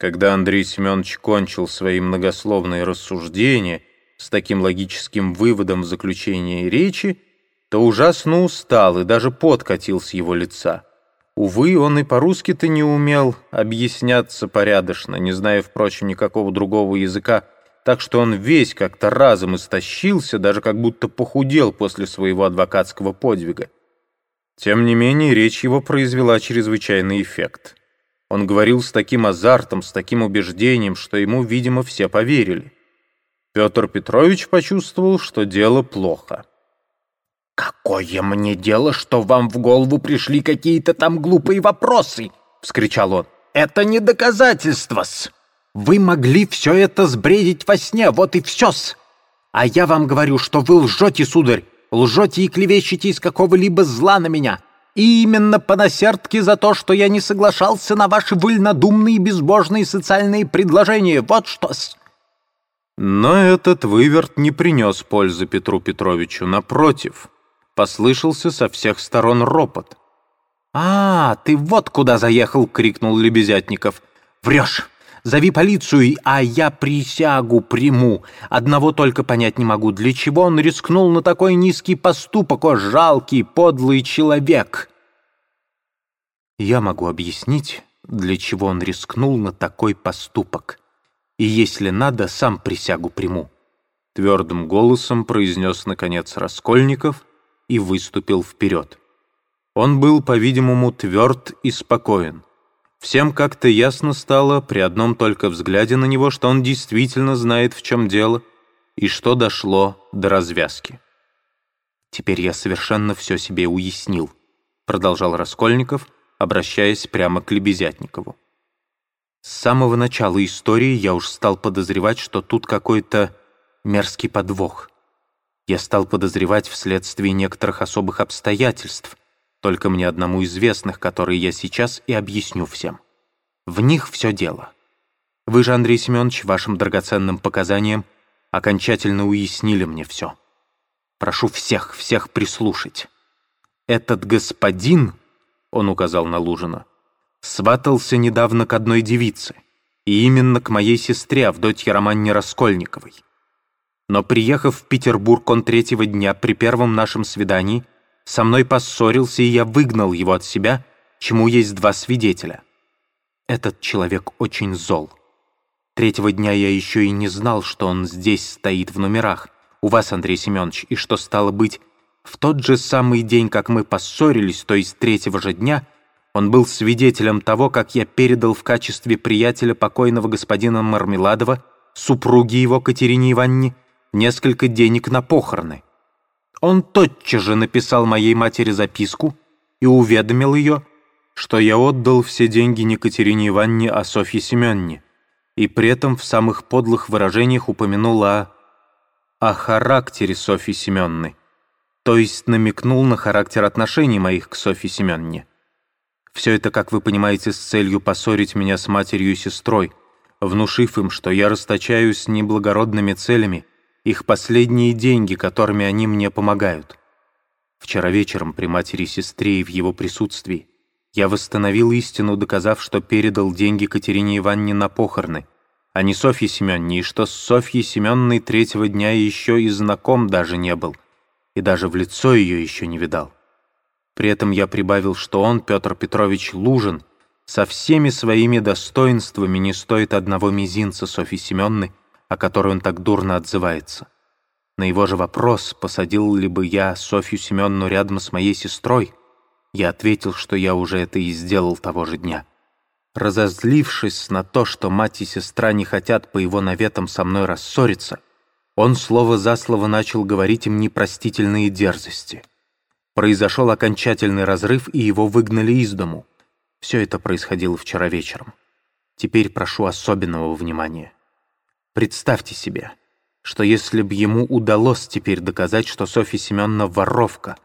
Когда Андрей Семенович кончил свои многословные рассуждения с таким логическим выводом в заключении речи, то ужасно устал и даже подкатил с его лица. Увы, он и по-русски-то не умел объясняться порядочно, не зная, впрочем, никакого другого языка, так что он весь как-то разом истощился, даже как будто похудел после своего адвокатского подвига. Тем не менее, речь его произвела чрезвычайный эффект. Он говорил с таким азартом, с таким убеждением, что ему, видимо, все поверили. Петр Петрович почувствовал, что дело плохо. «Какое мне дело, что вам в голову пришли какие-то там глупые вопросы?» — вскричал он. «Это не доказательство-с. Вы могли все это сбредить во сне, вот и все-с. А я вам говорю, что вы лжете, сударь, лжете и клевещете из какого-либо зла на меня. И именно по насердке за то, что я не соглашался на ваши вольнодумные безбожные социальные предложения. Вот что-с. Но этот выверт не принес пользы Петру Петровичу. Напротив, послышался со всех сторон ропот. «А, ты вот куда заехал!» — крикнул Лебезятников. «Врешь! Зови полицию, а я присягу приму. Одного только понять не могу, для чего он рискнул на такой низкий поступок, о жалкий, подлый человек. Я могу объяснить, для чего он рискнул на такой поступок. И если надо, сам присягу приму. Твердым голосом произнес, наконец, Раскольников и выступил вперед. Он был, по-видимому, тверд и спокоен. Всем как-то ясно стало при одном только взгляде на него, что он действительно знает, в чем дело, и что дошло до развязки. «Теперь я совершенно все себе уяснил», — продолжал Раскольников, обращаясь прямо к Лебезятникову. «С самого начала истории я уж стал подозревать, что тут какой-то мерзкий подвох. Я стал подозревать вследствие некоторых особых обстоятельств, только мне одному известных, которые я сейчас и объясню всем. В них все дело. Вы же, Андрей Семенович, вашим драгоценным показаниям окончательно уяснили мне все. Прошу всех, всех прислушать. Этот господин, он указал на Лужина, сватался недавно к одной девице, и именно к моей сестре Авдотье Романне Раскольниковой. Но приехав в Петербург он третьего дня при первом нашем свидании со мной поссорился, и я выгнал его от себя, чему есть два свидетеля. Этот человек очень зол. Третьего дня я еще и не знал, что он здесь стоит в номерах, у вас, Андрей Семенович, и что стало быть, в тот же самый день, как мы поссорились, то есть третьего же дня, он был свидетелем того, как я передал в качестве приятеля покойного господина Мармеладова супруге его Катерине Ивановне несколько денег на похороны. Он тотчас же написал моей матери записку и уведомил ее, что я отдал все деньги не Катерине Ивановне, а Софье Семенне, и при этом в самых подлых выражениях упомянул о... о характере Софьи Семенны, то есть намекнул на характер отношений моих к Софье Семенне. Все это, как вы понимаете, с целью поссорить меня с матерью и сестрой, внушив им, что я расточаюсь неблагородными целями их последние деньги, которыми они мне помогают. Вчера вечером при матери сестре и в его присутствии я восстановил истину, доказав, что передал деньги Катерине Ивановне на похороны, а не Софье Семенне, и что с Софьей Семенной третьего дня еще и знаком даже не был, и даже в лицо ее еще не видал. При этом я прибавил, что он, Петр Петрович Лужин, со всеми своими достоинствами не стоит одного мизинца Софьи Семенны, о которой он так дурно отзывается. На его же вопрос, посадил ли бы я Софью Семенну рядом с моей сестрой, я ответил, что я уже это и сделал того же дня. Разозлившись на то, что мать и сестра не хотят по его наветам со мной рассориться, он слово за слово начал говорить им непростительные дерзости. Произошел окончательный разрыв, и его выгнали из дому. Все это происходило вчера вечером. Теперь прошу особенного внимания. Представьте себе, что если бы ему удалось теперь доказать, что Софья Семеновна воровка,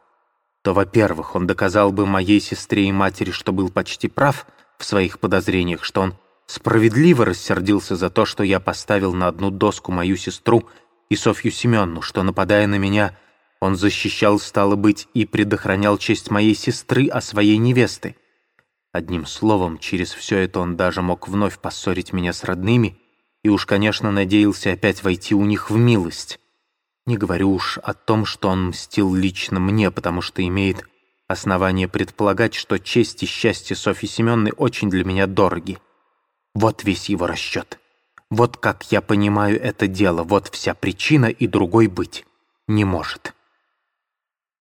то, во-первых, он доказал бы моей сестре и матери, что был почти прав в своих подозрениях, что он справедливо рассердился за то, что я поставил на одну доску мою сестру и Софью Семеновну, что, нападая на меня, он защищал, стало быть, и предохранял честь моей сестры, а своей невесты. Одним словом, через все это он даже мог вновь поссорить меня с родными и уж, конечно, надеялся опять войти у них в милость. Не говорю уж о том, что он мстил лично мне, потому что имеет основание предполагать, что честь и счастье Софьи Семенны очень для меня дороги. Вот весь его расчет. Вот как я понимаю это дело, вот вся причина, и другой быть не может.